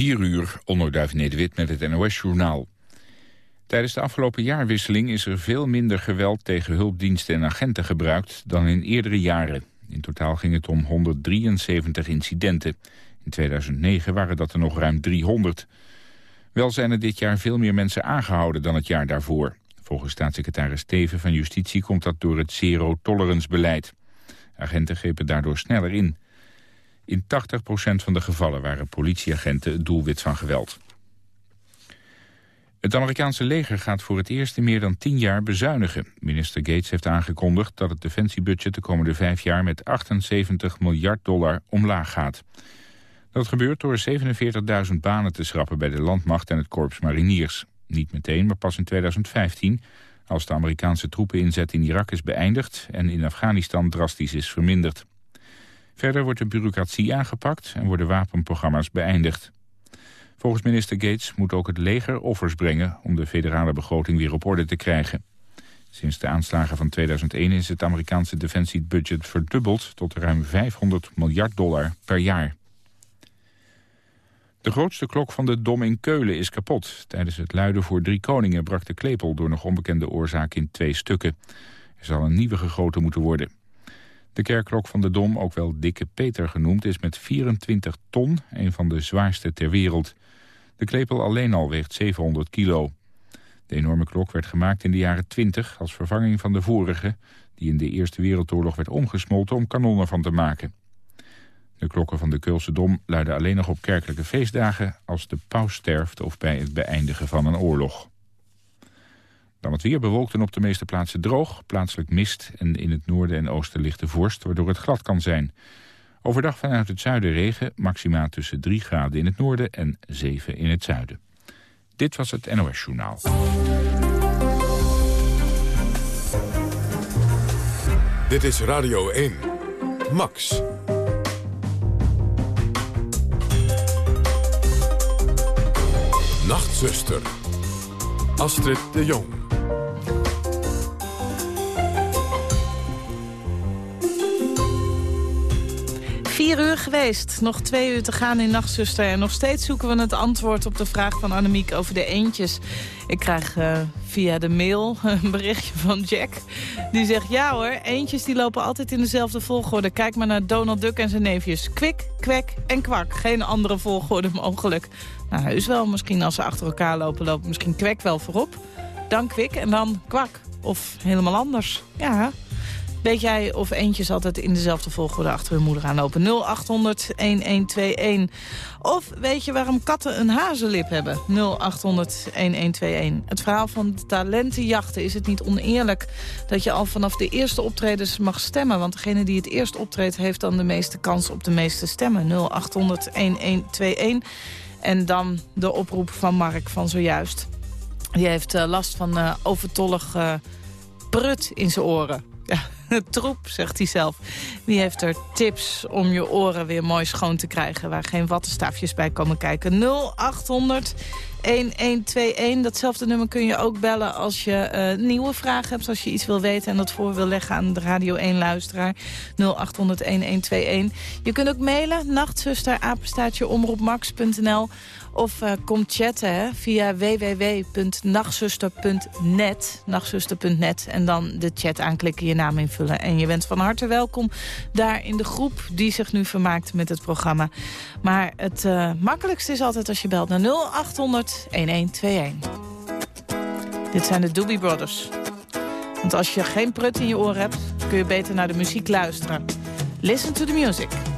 4 uur, onderduif Nederwit met het NOS-journaal. Tijdens de afgelopen jaarwisseling is er veel minder geweld tegen hulpdiensten en agenten gebruikt dan in eerdere jaren. In totaal ging het om 173 incidenten. In 2009 waren dat er nog ruim 300. Wel zijn er dit jaar veel meer mensen aangehouden dan het jaar daarvoor. Volgens staatssecretaris Teven van Justitie komt dat door het zero-tolerance-beleid. Agenten grepen daardoor sneller in. In 80% van de gevallen waren politieagenten het doelwit van geweld. Het Amerikaanse leger gaat voor het eerst in meer dan 10 jaar bezuinigen. Minister Gates heeft aangekondigd dat het defensiebudget de komende vijf jaar met 78 miljard dollar omlaag gaat. Dat gebeurt door 47.000 banen te schrappen bij de landmacht en het korps mariniers. Niet meteen, maar pas in 2015, als de Amerikaanse troepeninzet in Irak is beëindigd en in Afghanistan drastisch is verminderd. Verder wordt de bureaucratie aangepakt en worden wapenprogramma's beëindigd. Volgens minister Gates moet ook het leger offers brengen om de federale begroting weer op orde te krijgen. Sinds de aanslagen van 2001 is het Amerikaanse defensiebudget verdubbeld tot ruim 500 miljard dollar per jaar. De grootste klok van de Dom in Keulen is kapot. Tijdens het luiden voor drie koningen brak de klepel door nog onbekende oorzaak in twee stukken. Er zal een nieuwe gegoten moeten worden. De kerkklok van de Dom, ook wel Dikke Peter genoemd, is met 24 ton een van de zwaarste ter wereld. De klepel alleen al weegt 700 kilo. De enorme klok werd gemaakt in de jaren 20 als vervanging van de vorige... die in de Eerste Wereldoorlog werd omgesmolten om kanonnen van te maken. De klokken van de Keulse Dom luiden alleen nog op kerkelijke feestdagen... als de paus sterft of bij het beëindigen van een oorlog. Dan het weer bewolkt en op de meeste plaatsen droog. Plaatselijk mist en in het noorden en oosten ligt de vorst... waardoor het glad kan zijn. Overdag vanuit het zuiden regen, maxima tussen 3 graden in het noorden... en 7 in het zuiden. Dit was het NOS Journaal. Dit is Radio 1. Max. Nachtzuster. Astrid de Jong. Vier uur geweest, nog twee uur te gaan in Nachtzuster. En nog steeds zoeken we het antwoord op de vraag van Annemiek over de eentjes. Ik krijg uh, via de mail een berichtje van Jack. Die zegt, ja hoor, eentjes die lopen altijd in dezelfde volgorde. Kijk maar naar Donald Duck en zijn neefjes. Kwik, kwek en kwak. Geen andere volgorde mogelijk. Nou, heus wel. Misschien als ze achter elkaar lopen, lopen misschien kwek wel voorop. Dan kwik en dan kwak. Of helemaal anders. Ja, Weet jij of eentjes altijd in dezelfde volgorde achter hun moeder aanlopen? 0800-1121. Of weet je waarom katten een hazenlip hebben? 0800-1121. Het verhaal van talentenjachten. Is het niet oneerlijk dat je al vanaf de eerste optredens mag stemmen? Want degene die het eerst optreedt heeft dan de meeste kans op de meeste stemmen. 0800-1121. En dan de oproep van Mark van zojuist. Die heeft uh, last van uh, overtollig uh, prut in zijn oren. Ja, troep, zegt hij zelf. Wie heeft er tips om je oren weer mooi schoon te krijgen... waar geen wattenstaafjes bij komen kijken? 0800 1121. Datzelfde nummer kun je ook bellen als je uh, nieuwe vragen hebt. Als je iets wil weten en dat voor wil leggen aan de Radio 1-luisteraar. 0800-1121. Je kunt ook mailen. Nachtzuster, apenstaatje, omroepmax.nl. Of uh, kom chatten hè, via www.nachtzuster.net. Nachtzuster.net. En dan de chat aanklikken, je naam invullen. En je bent van harte welkom daar in de groep die zich nu vermaakt met het programma. Maar het uh, makkelijkste is altijd als je belt naar 0800 1121. Dit zijn de Doobie Brothers. Want als je geen prut in je oor hebt, kun je beter naar de muziek luisteren. Listen to the music.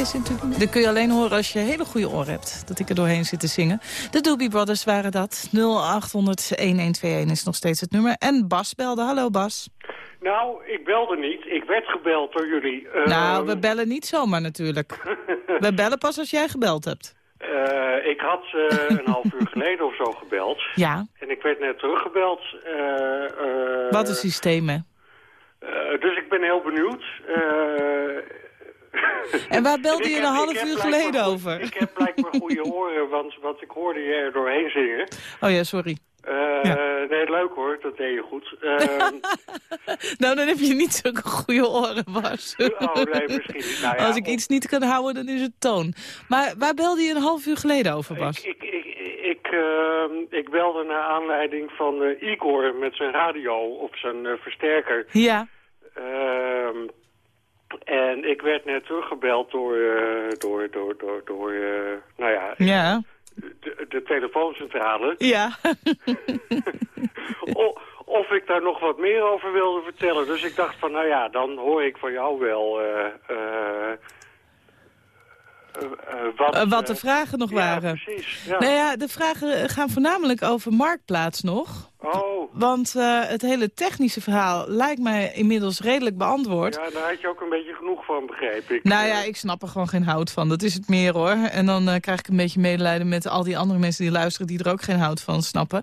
Is natuurlijk niet. Dat kun je alleen horen als je hele goede oren hebt. Dat ik er doorheen zit te zingen. De Doobie Brothers waren dat. 0800-1121 is nog steeds het nummer. En Bas belde. Hallo Bas. Nou, ik belde niet. Ik werd gebeld door jullie. Nou, we bellen niet zomaar natuurlijk. we bellen pas als jij gebeld hebt. Uh, ik had uh, een half uur geleden of zo gebeld. Ja. En ik werd net teruggebeld. Uh, Wat een systeem, hè? dus ik ben heel benieuwd. en waar belde je een half uur geleden over? Ik heb blijkbaar goede oren, want, want ik hoorde je er doorheen zingen. Oh ja, sorry. Uh, ja. Nee, leuk hoor, dat deed je goed. Uh, nou, dan heb je niet zulke goede oren, Bas. oh, nee, misschien niet. Nou, ja, Als ik iets niet kan houden, dan is het toon. Maar waar belde je een half uur geleden over, Bas? Ik, ik, ik, ik, uh, ik belde naar aanleiding van Igor met zijn radio of zijn versterker. Ja. En ik werd net teruggebeld door, door, door, door, door nou ja... Ja de, de telefooncentrale. Ja. of, of ik daar nog wat meer over wilde vertellen. Dus ik dacht van, nou ja, dan hoor ik van jou wel... Uh, wat, wat, de vragen nog ja, waren. Precies, ja. Nou ja, de vragen gaan voornamelijk over Marktplaats nog. Oh. Want uh, het hele technische verhaal lijkt mij inmiddels redelijk beantwoord. Ja, daar had je ook een beetje genoeg van, begreep ik. Nou ja, ik snap er gewoon geen hout van. Dat is het meer hoor. En dan uh, krijg ik een beetje medelijden met al die andere mensen die luisteren... die er ook geen hout van snappen.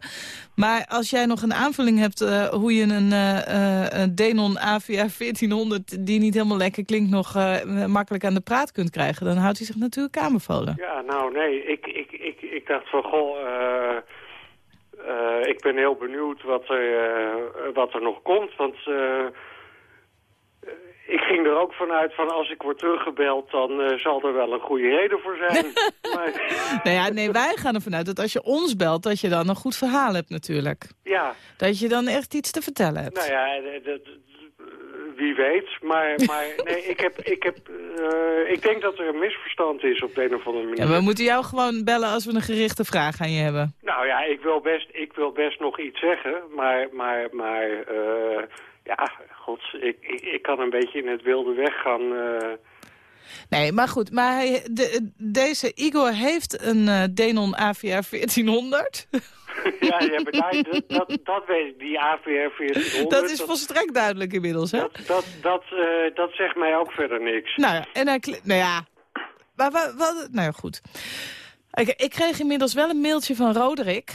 Maar als jij nog een aanvulling hebt uh, hoe je een, een Denon AVR 1400... die niet helemaal lekker klinkt, nog makkelijk aan de praat kunt krijgen... dan houdt hij zich natuurlijk aanbevolen. Ja, nou nee, ik, ik, ik, ik dacht van goh... Uh, ik ben heel benieuwd wat er, uh, wat er nog komt, want uh, ik ging er ook vanuit van als ik word teruggebeld, dan zal er wel een goede reden voor zijn. maar... Nou ja, nee, wij gaan ervan uit dat als je ons belt, dat je dan een goed verhaal hebt natuurlijk. Ja. Dat je dan echt iets te vertellen hebt. Nou ja, dat, wie weet. Maar, maar nee, ik, heb, ik, heb, uh, ik denk dat er een misverstand is op de een of andere manier. Ja, we moeten jou gewoon bellen als we een gerichte vraag aan je hebben. Nou ja, ik wil best, ik wil best nog iets zeggen. Maar, maar, maar uh, ja, god, ik, ik, ik, kan een beetje in het wilde weg gaan... Uh... Nee, maar goed. Maar hij, de, deze Igor heeft een uh, Denon AVR 1400. ja, ja dat, dat, dat weet ik, die AVR 1400. Dat is volstrekt duidelijk inmiddels, hè? Dat, dat, dat, uh, dat zegt mij ook verder niks. Nou ja, en hij... Nou ja, maar wat... wat nou ja, goed. Ik, ik kreeg inmiddels wel een mailtje van Roderick...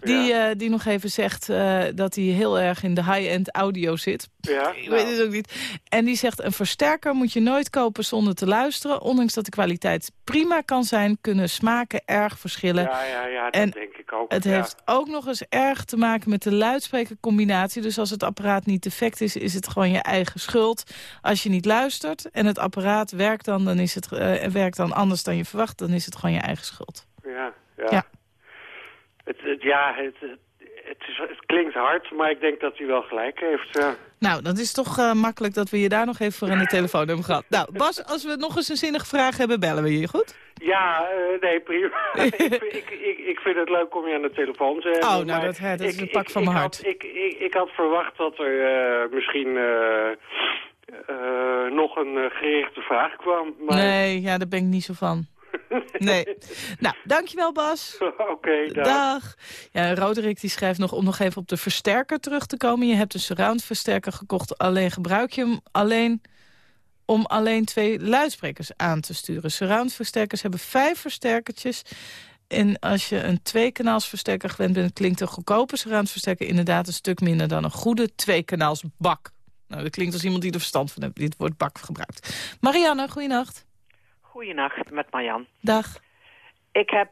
Die, ja. uh, die nog even zegt uh, dat hij heel erg in de high-end audio zit. Ja, ik weet het ook niet. En die zegt, een versterker moet je nooit kopen zonder te luisteren. Ondanks dat de kwaliteit prima kan zijn, kunnen smaken erg verschillen. Ja, ja, ja, dat en denk ik ook. Het ja. heeft ook nog eens erg te maken met de luidsprekercombinatie. Dus als het apparaat niet defect is, is het gewoon je eigen schuld. Als je niet luistert en het apparaat werkt dan, dan is het, uh, werkt dan anders dan je verwacht, dan is het gewoon je eigen schuld. Ja, ja. Ja. Het, het, ja, het, het, is, het, klinkt hard, maar ik denk dat hij wel gelijk heeft. Ja. Nou, dat is toch uh, makkelijk dat we je daar nog even voor aan de telefoon hebben gehad. Nou, Bas, als we nog eens een zinnige vraag hebben, bellen we je, goed? Ja, uh, nee, prima. ik, ik, ik, ik, vind het leuk om je aan de telefoon te hebben. Oh, nou, dat, dat is een pak van mijn hart. Had, ik, ik, ik had verwacht dat er uh, misschien... nog een gerichte vraag kwam. Maar... Nee, ja, daar ben ik niet zo van. Nee. nou, dankjewel Bas. Oké, okay, dag. dag. Ja, Roderick die schrijft nog om nog even op de versterker terug te komen. Je hebt een surround versterker gekocht. Alleen gebruik je hem alleen om alleen twee luidsprekers aan te sturen. Surround versterkers hebben vijf versterkertjes. En als je een tweekanaalsversterker gewend bent... klinkt een goedkope surround versterker inderdaad een stuk minder... dan een goede tweekanaalsbak. Nou, dat klinkt als iemand die er verstand van heeft die het woord bak gebruikt. Marianne, goeienacht. Goedenacht, met Marjan. Dag. Ik heb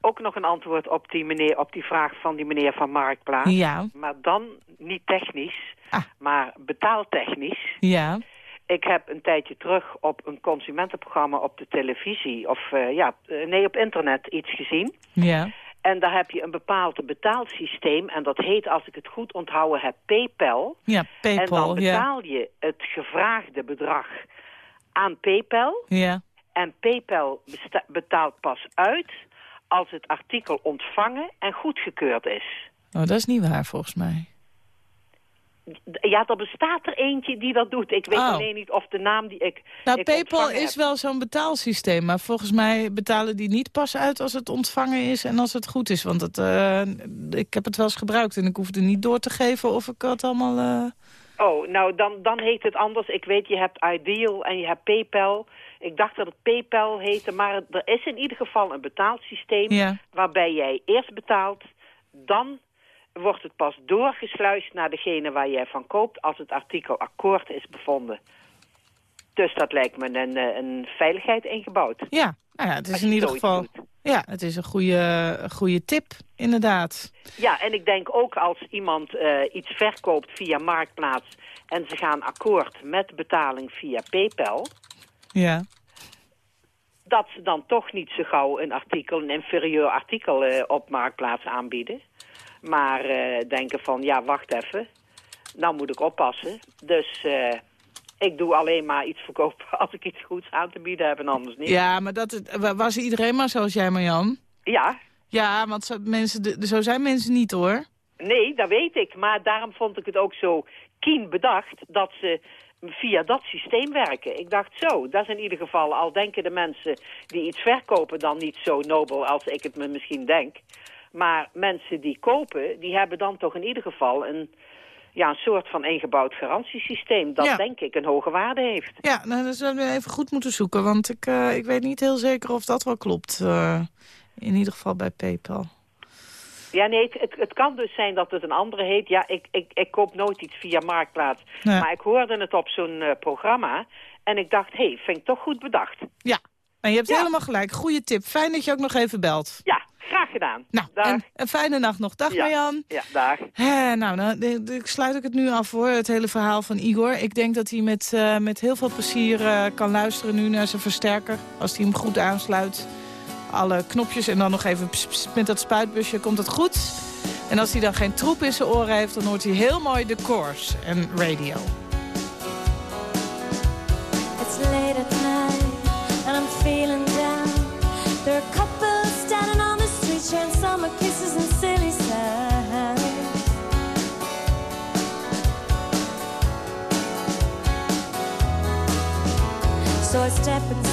ook nog een antwoord op die, meneer, op die vraag van die meneer van Marktplaats. Ja. Maar dan niet technisch, ah. maar betaaltechnisch. Ja. Ik heb een tijdje terug op een consumentenprogramma op de televisie... of uh, ja, nee, op internet iets gezien. Ja. En daar heb je een bepaald betaalsysteem. En dat heet, als ik het goed onthouden heb, PayPal. Ja, PayPal, En dan betaal ja. je het gevraagde bedrag aan PayPal... Ja. En PayPal betaalt pas uit als het artikel ontvangen en goedgekeurd is. Oh, dat is niet waar volgens mij. Ja, er bestaat er eentje die dat doet. Ik weet Oh. alleen niet of de naam die ik Nou, ik PayPal is heb. wel zo'n betaalsysteem, maar volgens mij betalen die niet pas uit als het ontvangen is en als het goed is. Want het, eh, ik heb het wel eens gebruikt en ik hoefde niet door te geven of ik het allemaal... eh, Oh, nou dan, dan heet het anders. Ik weet, je hebt Ideal en je hebt PayPal. Ik dacht dat het PayPal heette, maar er is in ieder geval een betaalsysteem... Ja. waarbij jij eerst betaalt, dan wordt het pas doorgesluist naar degene waar jij van koopt... als het artikel akkoord is bevonden. Dus dat lijkt me een, eh, een veiligheid ingebouwd. Ja, nou ja, het is in ieder geval... doet. Ja, het is een goede, goede tip, inderdaad. Ja, en ik denk ook als iemand eh, iets verkoopt via Marktplaats... en ze gaan akkoord met betaling via PayPal... Ja. Dat ze dan toch niet zo gauw een artikel, een inferieur artikel eh, op Marktplaats aanbieden. Maar eh, denken van, ja, wacht even, nou moet ik oppassen. Dus eh, ik doe alleen maar iets verkopen als ik iets goeds aan te bieden heb en anders niet. Ja, maar dat was iedereen maar zoals jij, Marjan? Ja, Ja, want zo, mensen, zo zijn mensen niet, hoor. nee, dat weet ik. Maar daarom vond ik het ook zo kien bedacht dat ze via dat systeem werken. Ik dacht zo, dat is in ieder geval, al denken de mensen die iets verkopen dan niet zo nobel als ik het me misschien denk. Maar mensen die kopen, die hebben dan toch in ieder geval een, ja, een soort van ingebouwd garantiesysteem. Dat Ja. denk ik een hoge waarde heeft. Ja, nou, dan zouden we even goed moeten zoeken. Want ik, eh, ik weet niet heel zeker of dat wel klopt. eh, in ieder geval bij PayPal. Ja, nee, het, het, het kan dus zijn dat het een andere heet. Ja, ik, ik, ik koop nooit iets via Marktplaats. Nee. Maar ik hoorde het op zo'n eh, programma. En ik dacht, hé, hey, vind ik toch goed bedacht. Ja, en je hebt Ja. helemaal gelijk. Goeie tip. Fijn dat je ook nog even belt. Ja, graag gedaan. Nou, en een fijne nacht nog. Dag Ja. Marjan. Ja, dag. Nou, nou ik sluit ik het nu af hoor, het hele verhaal van Igor. Ik denk dat hij met, eh, met heel veel plezier eh, kan luisteren nu naar zijn versterker. Als hij hem goed aansluit. Alle knopjes en dan nog even ps, ps, met dat spuitbusje komt het goed. En als hij dan geen troep in zijn oren heeft, dan hoort hij heel mooi de course en radio. It's late at night and I'm feeling down. There are couples standing on the street sharing summer kisses and silly signs. So I step inside,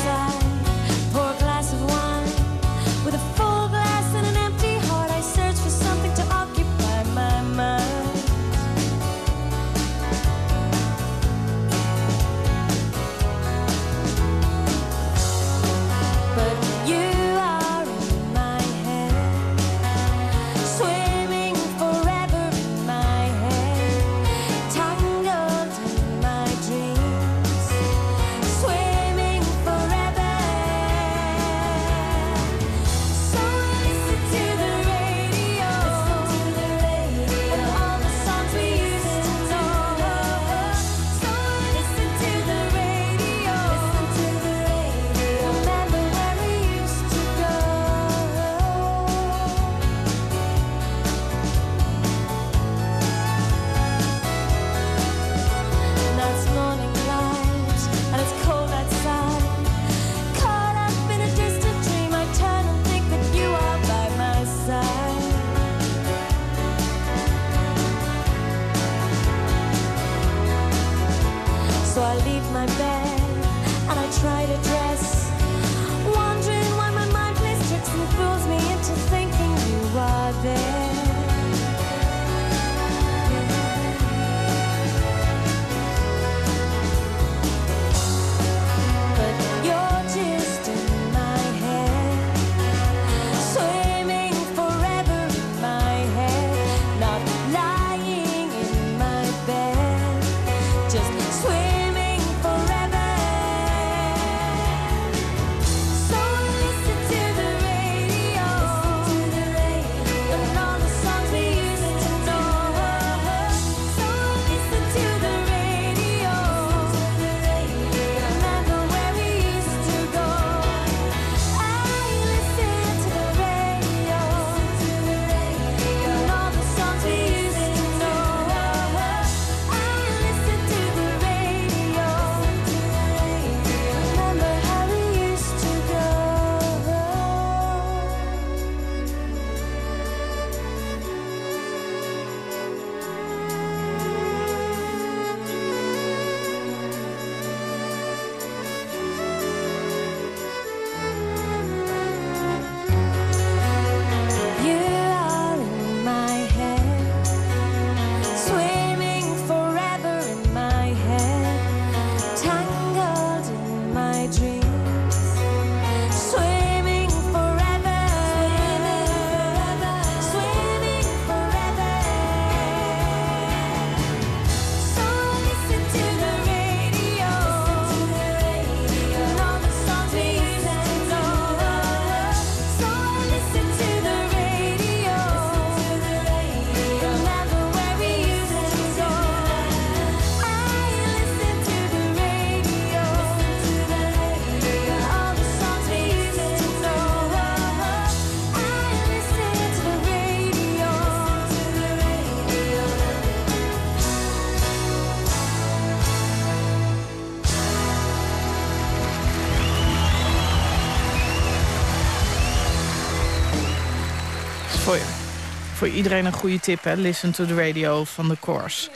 Voor iedereen een goede tip, hè? Listen to the radio van de Course.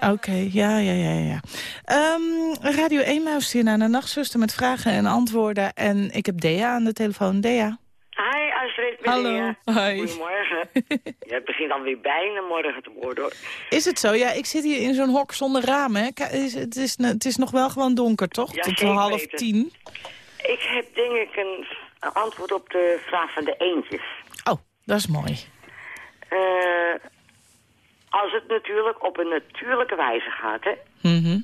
Oké, ja, ja, ja, ja. Ehm, Radio 1 luistert hier naar de nachtzuster met vragen en antwoorden. En ik heb Dea aan de telefoon. Dea. Hi Astrid, Hallo. Hi. Goedemorgen. het begint alweer bijna morgen te worden hoor. Is het zo? Ja, ik zit hier in zo'n hok zonder ramen. Hè? Ka- is- Het is, het is nog wel gewoon donker, toch? Ja, Tot half weten. tien. Ik heb denk ik een een antwoord op de vraag van de eendjes. Oh, dat is mooi. Eh, als het natuurlijk op een natuurlijke wijze gaat, hè. Mhm.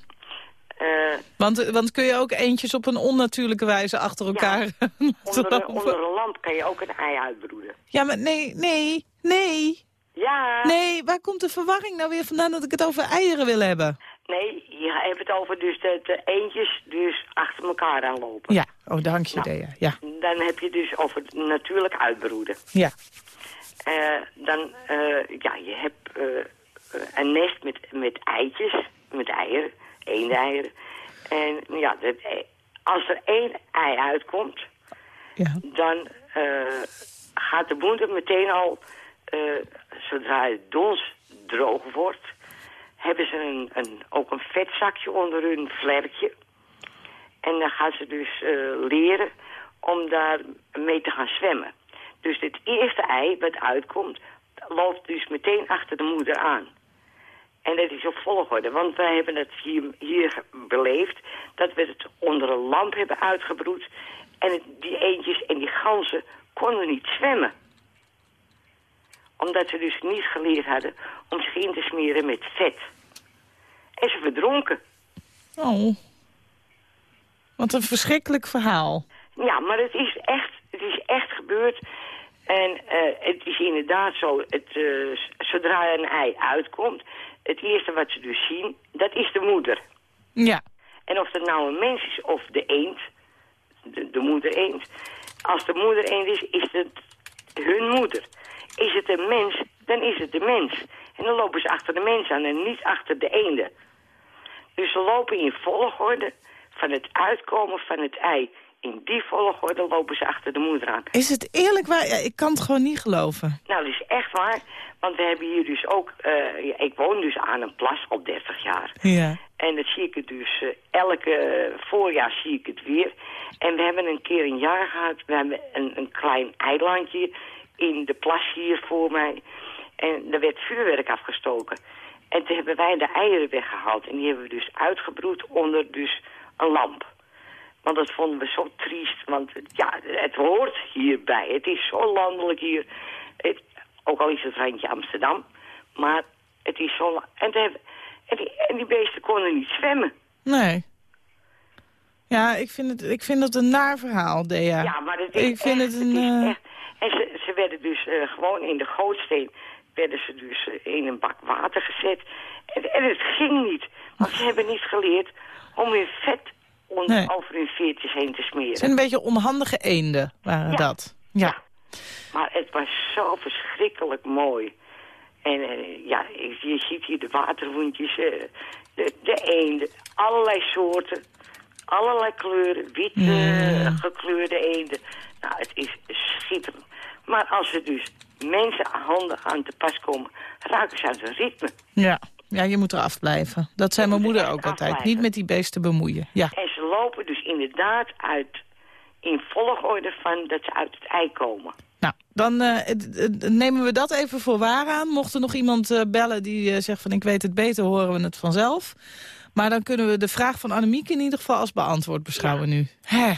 eh, Want, want kun je ook eentjes op een onnatuurlijke wijze achter elkaar laten onder, een, lopen? onder een lamp kan je ook een ei uitbroeden. Ja, maar nee, nee, nee. Ja, Nee, waar komt de verwarring nou weer vandaan dat ik het over eieren wil hebben? nee, je hebt het over dus dat de eendjes dus achter elkaar aanlopen. Ja, oh dank je, Nou. Dea. Ja, Dan heb je dus over natuurlijk uitbroeden. ja. Eh, dan, eh, ja, je hebt eh, een nest met, met eitjes, met eieren, eendeieren. En ja, dat, als er één ei uitkomt, ja. dan gaat de moeder meteen al, zodra het dons droog wordt, hebben ze een, een, ook een vetzakje onder hun vlerkje. En dan gaan ze dus leren om daar mee te gaan zwemmen. Dus het eerste ei wat uitkomt, loopt dus meteen achter de moeder aan. En dat is op volgorde, want wij hebben het hier, hier beleefd... dat we het onder een lamp hebben uitgebroed... en het- die eendjes en die ganzen konden niet zwemmen. Omdat ze dus niet geleerd hadden om zich in te smeren met vet. En ze verdronken. Oh. Wat een verschrikkelijk verhaal. Ja, maar het is echt, het is echt gebeurd. En eh, het is inderdaad zo, het, eh, zodra een ei uitkomt... het eerste wat ze dus zien, dat is de moeder. Ja. En of dat nou een mens is of de eend, de, de moeder eend... als de moeder eend is, is het hun moeder. Is het een mens, dan is het de mens. En dan lopen ze achter de mens aan en niet achter de eenden. Dus ze lopen in volgorde van het uitkomen van het ei. In die volgorde lopen ze achter de moeder aan. Is het eerlijk waar? Ik kan het gewoon niet geloven. Nou, dat is echt waar. Want we hebben hier dus ook... eh, ik woon dus aan een plas al 30 jaar. Ja. En dat zie ik het dus eh, elke voorjaar zie ik het weer. En we hebben een keer een jaar gehad. We hebben een, een klein eilandje in de plas hier voor mij. En er werd vuurwerk afgestoken. En toen hebben wij de eieren weggehaald. En die hebben we dus uitgebroed onder dus een lamp. Want dat vonden we zo triest. Want ja, het hoort hierbij. Het is zo landelijk hier. Het, ook al is het randje Amsterdam. Maar het is zo... En, en, die, en die beesten konden niet zwemmen. Nee. Ja, ik vind het, ik vind het een naar verhaal, Dea. Ja, maar het is Ik vind echt, het een... is eh, echt- En ze, ze werden dus eh, gewoon in de gootsteen... werden ze dus eh, in een bak water gezet. En, en het ging niet. Want ze hebben niet geleerd om hun vet Nee. over hun veertjes heen te smeren. Het zijn een beetje onhandige eenden, waren Ja. dat. Ja. Maar het was zo verschrikkelijk mooi. En eh, ja, je ziet hier de waterhoentjes, eh, de, de eenden, allerlei soorten, allerlei kleuren, wit Ja. gekleurde eenden. Nou, het is schitterend. Maar als er dus mensen handen aan te pas komen, raken ze uit hun ritme. Ja. ja, je moet er afblijven. Dat zei mijn er moeder ook altijd. afblijven. Niet met die beesten bemoeien. Ja. En lopen dus inderdaad uit, in volgorde van dat ze uit het ei komen. Nou, dan eh, nemen we dat even voor waar aan. Mocht er nog iemand eh, bellen die eh, zegt van ik weet het beter, horen we het vanzelf. Maar dan kunnen we de vraag van Annemiek in ieder geval als beantwoord beschouwen nu. Hè,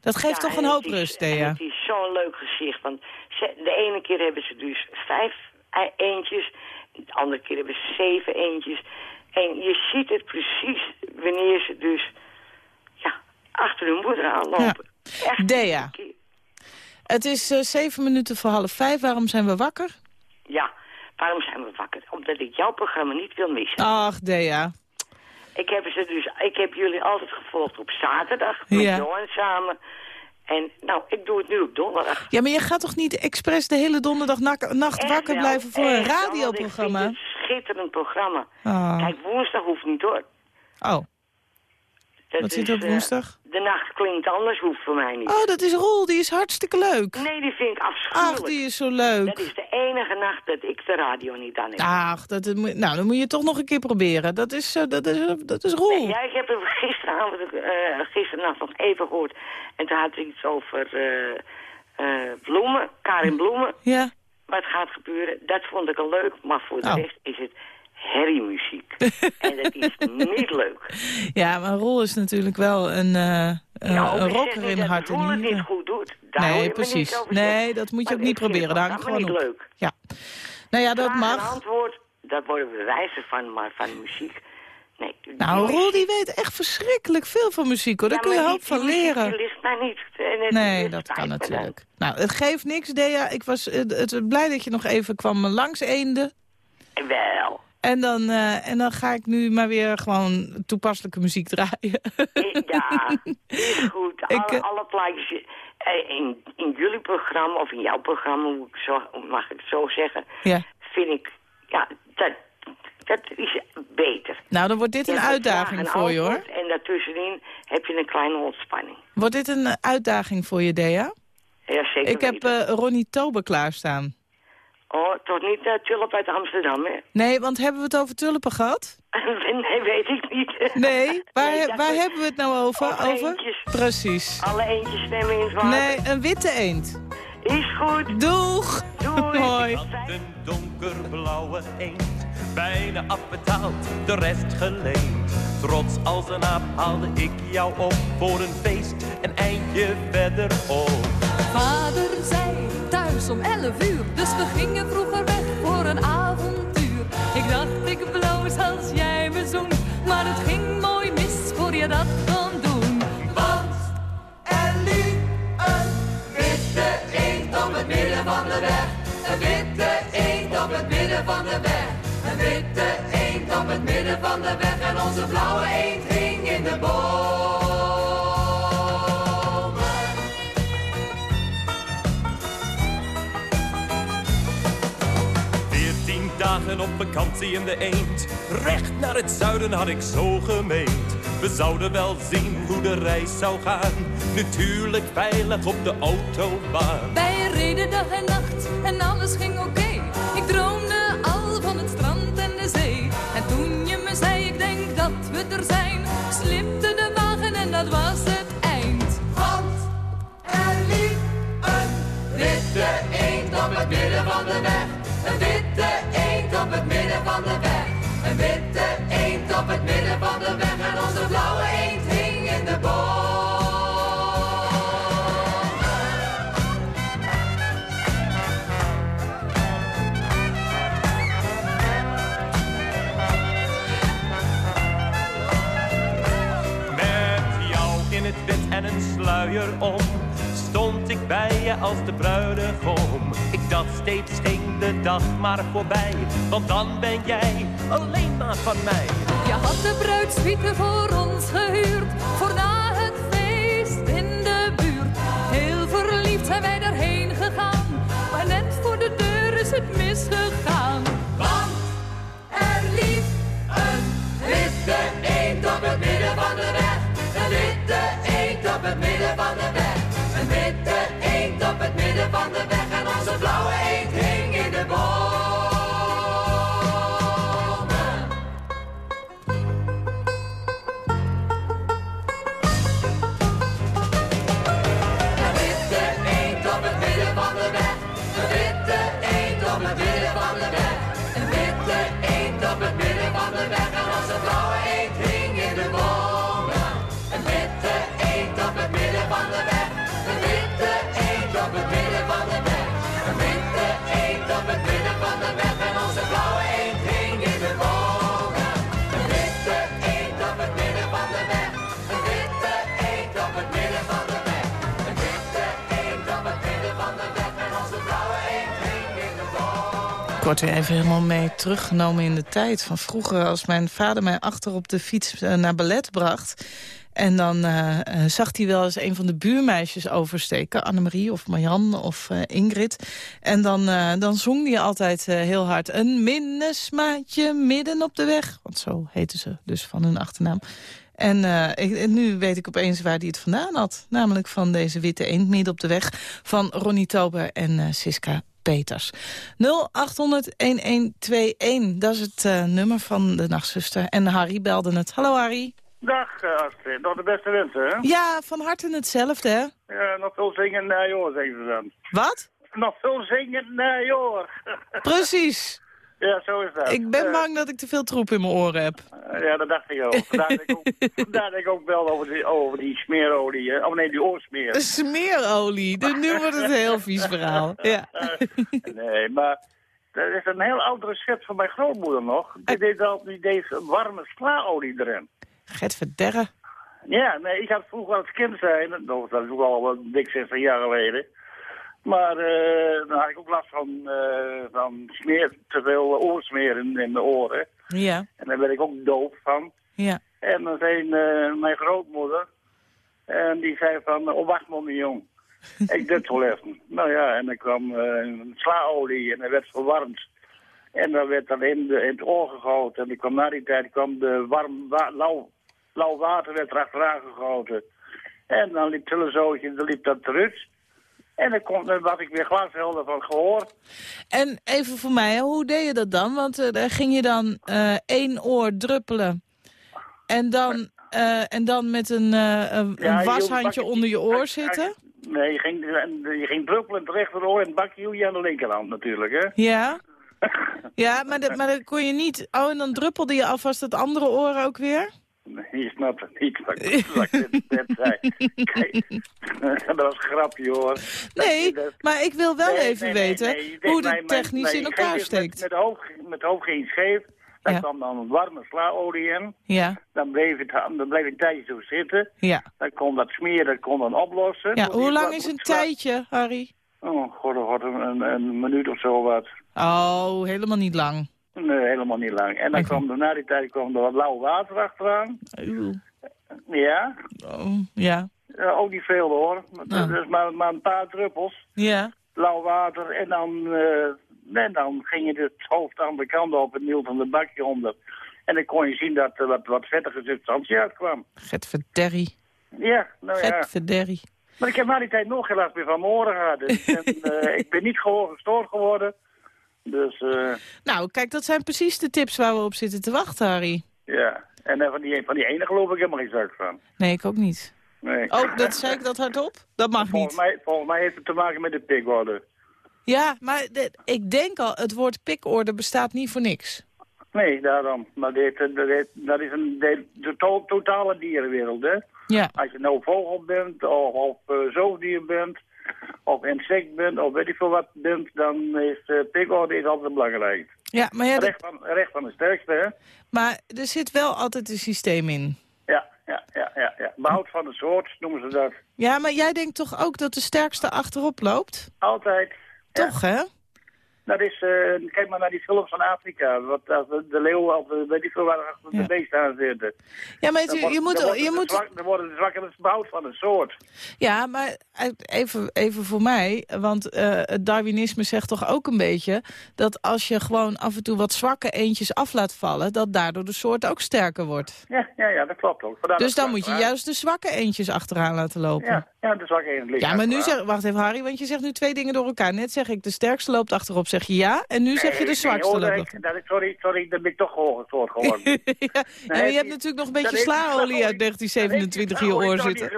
dat geeft Ja, toch en een hoop is- rust, Thea. Het is zo'n leuk gezicht. Want ze- de ene keer hebben ze dus vijf e- eendjes. De andere keer hebben ze zeven eendjes. En je ziet het precies wanneer ze dus achter hun moeder aanlopen. Echt Dea. Het is eh, zeven minuten voor half vijf. Waarom zijn we wakker? Ja, waarom zijn we wakker? Omdat ik jouw programma niet wil missen. Ach, Dea. Ik, heb ze dus, ik heb jullie altijd gevolgd op zaterdag met Ja. Johan samen. En nou, ik doe het nu op donderdag. Ja, maar je gaat toch niet expres de hele donderdag nacht wakker blijven voor een radioprogramma? Ik vind het een schitterend programma. Oh. Kijk, woensdag hoeft niet hoor. oh, Dat Wat zit is, er op eh, woensdag? de nacht klinkt anders, hoeft voor mij niet. Oh, dat is Roel, die is hartstikke leuk. Nee, die vind ik afschuwelijk. Ach, die is zo leuk. Dat is de enige nacht dat ik de radio niet aan heb. Ach, dat, moet- nou, dan moet je toch nog een keer proberen. Dat is, eh, dat is, dat is Roel. Nee, ja, ik heb hem gisteravond, eh gisteravond nog even gehoord. En toen had hij iets over eh, eh, bloemen, Karin Bloemen. Ja. Wat gaat gebeuren, dat vond ik al leuk. Maar voor de Oh. rest is het herriemuziek. en dat is niet leuk. ja, maar Roel is natuurlijk wel een, een, Nou, een rocker in dat hart en het niet nieren. goed doet. Daar Nee, precies. Nee, dat moet je ook niet proberen. Daar hang ik allemaal gewoon niet op. leuk. Ja. Nou ja, dat Vraag en mag. antwoord, daar worden we wijzer van, maar van muziek... Nee, Nou, Roel die weet echt verschrikkelijk veel van muziek, hoor. Daar Ja, kun je hoop die- van leren. Die ligt mij niet. Het- Nee, dat kan dan. natuurlijk. Nou, het geeft niks, Dea. Ik was eh, het, het- blij dat je nog even kwam langs eenden. Wel. En dan, eh, en dan ga ik nu maar weer gewoon toepasselijke muziek draaien. Ja, is goed. Alle, eh, alle plaatjes eh, in, in jullie programma, of in jouw programma, moet ik zo, mag ik het zo zeggen, ja. vind ik, ja, dat, dat is beter. Nou, dan wordt dit een uitdaging voor je, hoor. En daartussenin heb je een kleine ontspanning. Wordt dit een eh, uitdaging voor je, Dea? Ja, zeker Ik heb eh, Ronnie Tober klaarstaan. Oh, toch niet uh, Tulp uit Amsterdam, hè? Nee, want hebben we het over tulpen gehad? nee, weet ik niet. Nee, waar, Nee, waar we- hebben we het nou over? Over over? eendjes. Precies. Alle eentjes stemmen in het water. Nee, een witte eend. Is goed. Doeg! Doei. Hoi. Een donkerblauwe eend, bijna afbetaald, de rest geleend. Trots als een aap haalde ik jou op voor een feest, een eindje verderop. Vader zei thuis om 11 uur, dus we gingen vroeger weg voor een avontuur. Ik dacht ik bloos als jij me zoent, maar het ging mooi mis voor je dat kon doen. Want er liep een witte eend op het midden van de weg. Een witte eend op het midden van de weg. Een witte eend op het midden van de weg en onze blauwe eend hing in de boom. Vakantie in de eend, recht naar het zuiden had ik zo gemeend. We zouden wel zien hoe de reis zou gaan, natuurlijk veilig op de autobaan. Wij reden dag en nacht en alles ging oké. Ik droomde als de bruidegom Ik dacht steeds ging de dag maar voorbij Want dan ben jij alleen maar van mij Je had de bruidssuite voor ons gehuurd, voor na het feest in de buurt. Heel verliefd zijn wij daarheen gegaan, maar net voor de deur is het misgegaan. Want er liep een witte eend op het midden van de weg. Een witte eend op het midden van de weg. Een witte eend op het midden van de weg Ik word weer even helemaal mee teruggenomen in de tijd van vroeger... als mijn vader mij achter op de fiets eh, naar ballet bracht. En dan eh, eh, zag hij wel eens een van de buurmeisjes oversteken. Annemarie of Marjan of Ingrid. En dan, dan zong hij altijd heel hard... een minnesmaatje midden op de weg. Want zo heten ze dus van hun achternaam. En, ik- nu weet ik opeens waar hij het vandaan had. Namelijk van deze witte eend midden op de weg van Ronnie Tober en eh, Siska Peters. 0800-1121, dat is het eh, nummer van de nachtzuster. En Harry belde het. Hallo Harry. Dag eh, Astrid, nog de beste wensen, hè? Ja, van harte hetzelfde, hè? Ja, nog veel zingen, nee hoor, zeggen ze dan. Wat? Nog veel zingen, nee hoor. Precies. Ja, zo is dat. Ik ben Eh, bang dat ik te veel troep in mijn oren heb. ja, dat dacht ik ook. Vandaar dat ik ook, dat ik ook bel over die, over die smeerolie, hè. Oh nee, die oorsmeer. Smeerolie. Dus nu wordt het een heel vies verhaal. Ja. nee, maar dat is een heel oud recept van mijn grootmoeder nog. Die deed, al, die deed warme slaolie erin. Gert verderre. Ja, nee, ik had vroeger als kind zijn, dat dat is ook al wel dik 60 jaar geleden. Maar eh, dan had ik ook last van, eh, van smeer, te veel oorsmeer in, de oren. Ja, En daar werd ik ook doof van. ja. En dan zei eh, mijn grootmoeder, en die zei van, oh wacht maar mijn jong. ik dit wel even. Nou ja, en dan kwam eh, slaolie en dat werd verwarmd. En dan werd dan in, de, in het oor gegoten. En die kwam na die tijd kwam de warm, wa lauw, lauw water werd erachteraan gegoten. En dan liep het zootje, dan liep dat eruit. En dan, kon, dan was ik weer glashelder van gehoord. En even voor mij, hoe deed je dat dan? Want eh, daar ging je dan eh, één oor druppelen. En dan, eh, en dan met een, een, Ja, een je washandje onder je oor zitten? Nee, je ging, je ging druppelen in het rechteroor en het bakje hield je aan de linkerhand natuurlijk, hè? Ja. Ja, maar, dat- maar dan kon je niet... Oh, en dan druppelde je alvast het andere oor ook weer? Nee, je snapt het niet ik, net, zei. Kijk, dat was een grapje hoor. Nee, maar ik wil wel Nee, even nee, weten nee, hoe het mijn- technisch in elkaar met- steekt. Met, het met het hoofd ging scheef. Daar Ja. kwam dan warme slaolie in. Ja, Dan bleef het, dan bleef een tijdje zo zitten. ja. Dan kon dat smeren, dat kon dan oplossen. ja. Hoe lang is een tijdje, Harry? Oh, god, god, een, een minuut of zo wat. Oh, helemaal niet lang. Nee, helemaal niet lang. En dan kwam er na die tijd kwam er wat lauw water achteraan. Oeh. Ja, Oh, ja, ook niet veel hoor. Dat is maar, maar een paar druppels. ja. Lauw water. En dan, eh, en dan ging je het hoofd aan de kant op en hield van de bakje onder. En dan kon je zien dat er wat, wat vettige substantie uitkwam. Get verderrie. Ja, nou ja. Get verderrie. Maar ik heb na die tijd nog geen last meer van mijn oren gehad. Dus eh, ik ben niet gewoon gestoord geworden. Dus eh, Nou, kijk, dat zijn precies de tips waar we op zitten te wachten, Harry. ja. En eh, van, die, van die ene geloof ik helemaal geen zak van. Nee, ik ook niet. Nee. Oh, dat zei ik dat hardop? Dat mag volgens, niet. mij, volgens mij heeft het te maken met de pikorde. Ja, maar de- ik denk al, het woord pikorde bestaat niet voor niks. Nee, daarom. Maar dit, eh, dat is, een, de, de to- totale dierenwereld, hè. Ja, Als je nou vogel bent, of, of zoogdier bent, of insect bent, of weet ik veel wat bent, dan is uh, pikorde is altijd belangrijk. ja maar, ja, Recht van, recht van de sterkste, hè. maar er zit wel altijd een systeem in. Ja, ja, ja, ja. ja. Behoud van de soort noemen ze dat. Ja, maar jij denkt toch ook dat de sterkste achterop loopt? Altijd. Ja. Toch, hè? Dat is, eh, kijk maar naar die films van Afrika. Wat, de, de leeuw of de, weet ik veel waar achter Ja. de beest aan zitten. Ja, maar je, wordt- je moet... worden Je moet zwak- Dan worden de zwakken behoud van een soort. Ja, maar even, even voor mij, want eh, het Darwinisme zegt toch ook een beetje... dat als je gewoon af en toe wat zwakke eentjes af laat vallen... dat daardoor de soort ook sterker wordt. Ja, ja, ja, dat klopt ook. Vandaar Dus dan moet je juist de zwakke eentjes achteraan laten lopen. Ja, ja, de zwakke ligt Ja, maar nu zeg... Wacht even, Harry, want je zegt nu twee dingen door elkaar. Net zeg ik, de sterkste loopt achterop, zeg je ja. En nu zeg je de zwakste nee, dat dat ik- Sorry, sorry, dan ben ik toch gewoon gestoord geworden. ja, Nee, je hebt natuurlijk nog een dat beetje slaolie uit slaolie- 1927 in je oor zitten.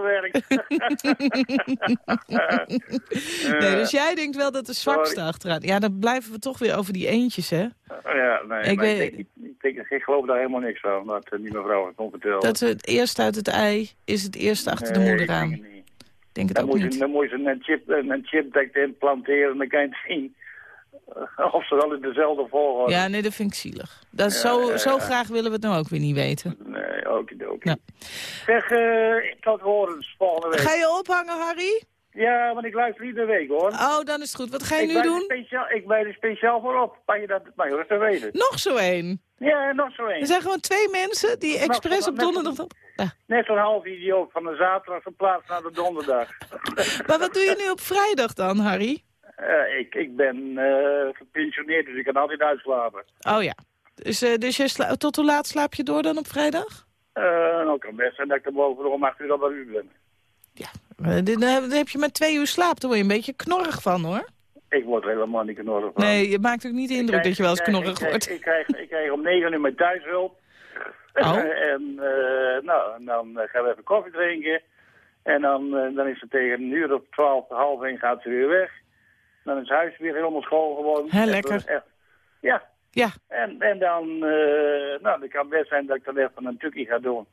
Nee, dus jij denkt wel dat de zwakste Sorry. achteraan... Ja, dan blijven we toch weer over die eentjes, hè? ja, nee, Ik ik, ik, denk, ik, denk- ik geloof daar helemaal niks van, dat eh, die mevrouw het kon vertellen. Dat het eerst uit het ei is het eerst achter de moeder aan. denk het Dan ook moet, je, niet. dan moet je een chip, een chip dat implanteren en dan kan je het zien of ze wel in dezelfde volgorde. Ja, nee, dat vind ik zielig. Dat Ja, zo, ja, zo graag willen we het nou ook weer niet weten. Nee, okidoki. Ja. Zeg, eh tot horens volgende week. Ga je ophangen, Harry? Ja, want ik luister iedere week hoor. Oh, dan is het goed. Wat ga je ik nu er doen? Speciaal, ik ben er speciaal voor op. Mag je dat, dat te weten? Nog zo één. Ja, nog zo Er één. zijn gewoon twee mensen die expres op net donderdag... dan- Ja. Net zo'n half idioot van de zaterdag verplaatst naar de donderdag. Maar wat doe je nu op vrijdag dan, Harry? Eh, ik, ik ben eh, gepensioneerd, dus ik kan altijd uitslapen. Oh ja. Dus, eh, dus je tot hoe laat slaap je door dan op vrijdag? Nou, kan best zijn dat ik er boven om acht uur al bij u ben. Eh, dit- Dan heb je maar twee uur slaap, daar word je een beetje knorrig van, hoor. Ik word er helemaal niet knorrig van. Nee, je maakt ook niet de indruk krijg- dat je wel eens knorrig ik wordt. Ik krijg, ik krijg om negen uur mijn thuishulp. Oh. en, nou, en dan gaan we even koffie drinken. En dan, dan is het tegen een uur of twaalf, half één gaat ze weer weg. Dan is huis weer helemaal schoon geworden. Hè, En lekker. echt- ja. Ja. En, en dan, eh nou, het kan best zijn dat ik dan even een tukkie ga doen.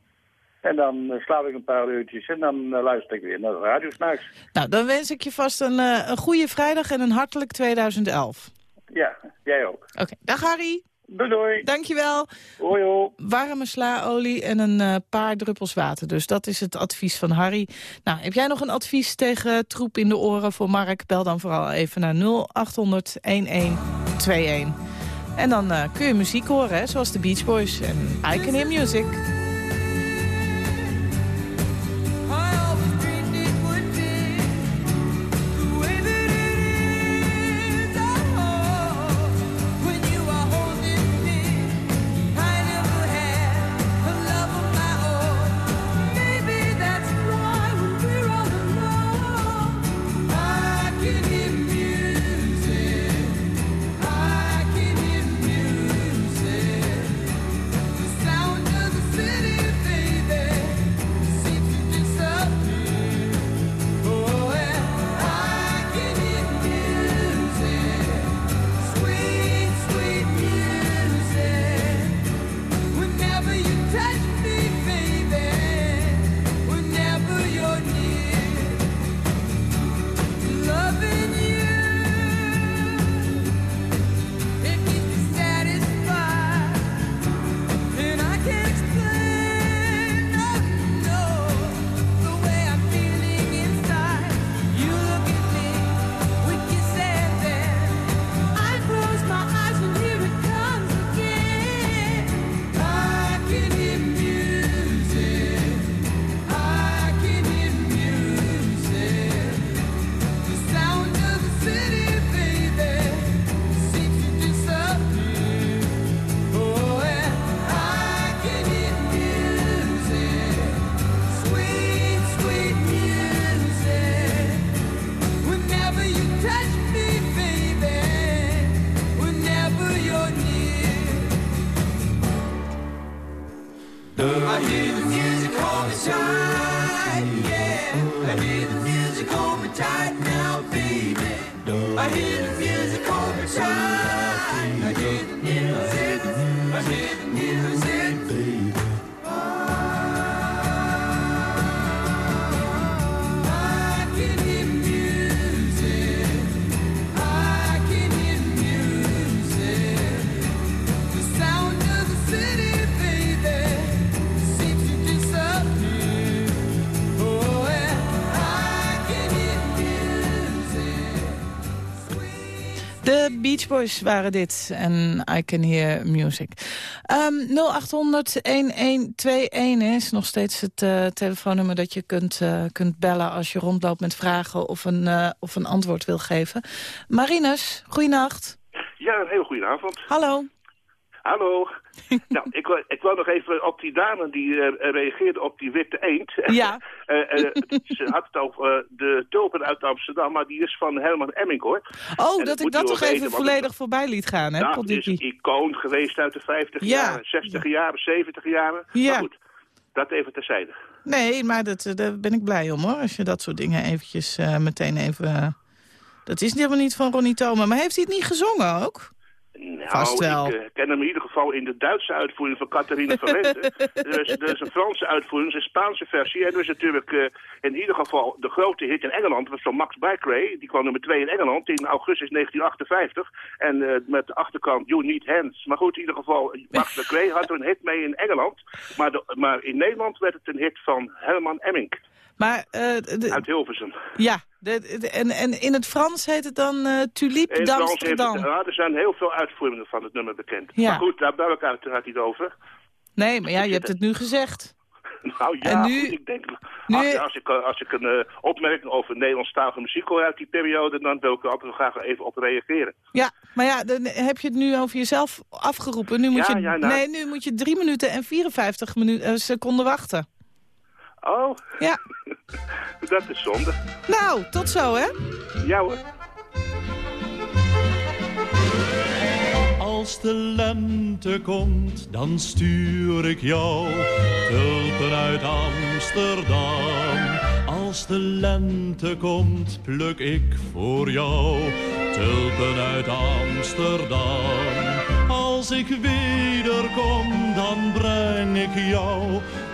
En dan eh, slaap ik een paar uurtjes en dan eh, luister ik weer naar de radio s'nachts. Nou, dan wens ik je vast een, een goede vrijdag en een hartelijk 2011. Ja, jij ook. Oké, dag Harry. Doei doei. Dankjewel. Hoi hoi. Warme slaolie en een eh, paar druppels water. Dus dat is het advies van Harry. Nou, heb jij nog een advies tegen troep in de oren voor Mark? Bel dan vooral even naar 0800 1121. En dan eh, kun je muziek horen, hè, zoals de Beach Boys en I Can Hear Music. Boys waren dit en I Can Hear Music. Ehm 0800-1121 is nog steeds het eh, telefoonnummer dat je kunt, eh, kunt bellen... als je rondloopt met vragen of een, eh, of een antwoord wil geven. Marinus, goeienacht. Ja, een heel goede avond. Hallo. Hallo. nou, ik, wou- ik wil nog even op die dame die eh, reageerde op die witte eend. Ja. Eh, eh, ze had het over de tulpen uit Amsterdam, maar die is van Herman Emmink, hoor. Oh, En dat ik dat toch even weten, volledig voorbij liet gaan, hè, het is een icoon geweest uit de 50 Ja. jaren, 60 jaren, 70 jaren. Ja. Maar goed, dat even terzijde. Nee, maar dat, daar ben ik blij om, hoor. Als je dat soort dingen eventjes meteen even... dat is helemaal niet van Ronnie Toma. Maar heeft hij het niet gezongen ook? Nou, Vast wel. ik eh, ken hem in ieder geval in de Duitse uitvoering van Catharine van er, is, er is een Franse uitvoering, er is een Spaanse versie. En er is natuurlijk eh, in ieder geval de grote hit in Engeland. was van Max Bycray. Die kwam nummer 2 in Engeland in augustus 1958. En eh, met de achterkant You Need Hands. Maar goed, in ieder geval, Max Bycray had er een hit mee in Engeland. Maar, de- maar in Nederland werd het een hit van Herman Emmink Maar, eh, de- uit Hilversum. ja, de, de- en, en in het Frans heet het dan eh Tulipe d'Amsterdam. ja, er zijn heel veel uitvoeringen van het nummer bekend. Ja. Maar goed, daar bel ik uiteraard niet over. Nee, maar ja, je hebt het nu gezegd. Nou ja, En nu- goed, ik denk, nu- als, als ik, eh, als ik een eh, opmerking over Nederlandstalige muziek hoor uit die periode, dan wil ik er altijd graag even op reageren. Ja, maar ja, dan heb je het nu over jezelf afgeroepen. Nu moet, Ja, je, ja, nou- nee, nu moet je 3 minuten en 54 minu eh, seconden wachten. Oh, Ja, dat is zonde. nou, tot zo hè. Ja hoor. Als de lente komt, dan stuur ik jou tulpen uit Amsterdam. Als de lente komt, pluk ik voor jou tulpen uit Amsterdam. Als ik wederkom, dan breng ik jou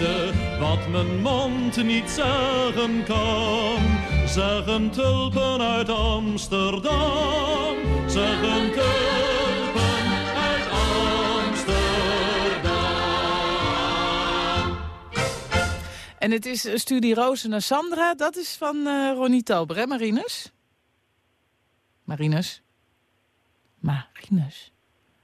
Wat mijn mond niet zeggen kan, zeggen tulpen uit Amsterdam. Zeggen tulpen uit Amsterdam. En het is Studie Rozen naar Sandra. Dat is van eh, Ronnie Tober, hè Marinus? Marinus? Marinus?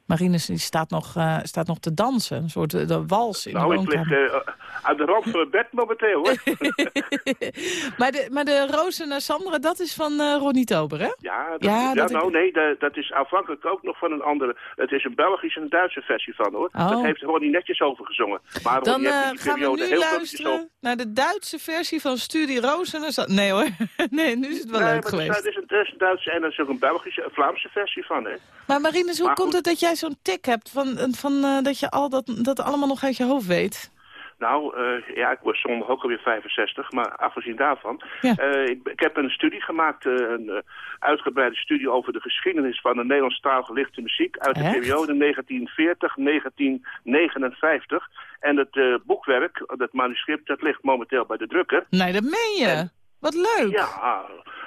Marinus die staat, nog, eh, staat nog te dansen. Een soort eh, de wals in de Nou, ik lig woonkamer. eh, aan de rand van mijn bed momenteel hoor. maar, de, maar de Rozen naar Sandra, dat is van eh, Ronnie Tober, hè? Ja, dat, Ja, ja, dat nou ik- nee, dat, dat is afhankelijk ook nog van een andere. Het is een Belgische en een Duitse versie van hoor. Oh. Dat heeft Ronnie netjes over gezongen. Maar Dan Ronnie gaan we nu luisteren naar de Duitse versie van Studie Rozen naar Sandra. Nee hoor, nee, nu is het wel Nee, leuk maar geweest. Er is, een, er is een Duitse en er is ook een Belgische, een Vlaamse versie van hè. Maar Marinus, hoe Maar komt goed. het dat jij zo'n tik hebt van, van eh, dat je al dat, dat allemaal nog uit je hoofd weet? Nou, eh, ja, ik word zondag ook alweer 65, maar afgezien daarvan. Ja. eh, ik, ik heb een studie gemaakt, eh, een eh, uitgebreide studie over de geschiedenis van de Nederlandstalige lichte muziek uit de Echt? periode 1940-1959. En het eh, boekwerk, dat manuscript, dat ligt momenteel bij de drukker. Nee, dat meen je. Wat leuk. Ja,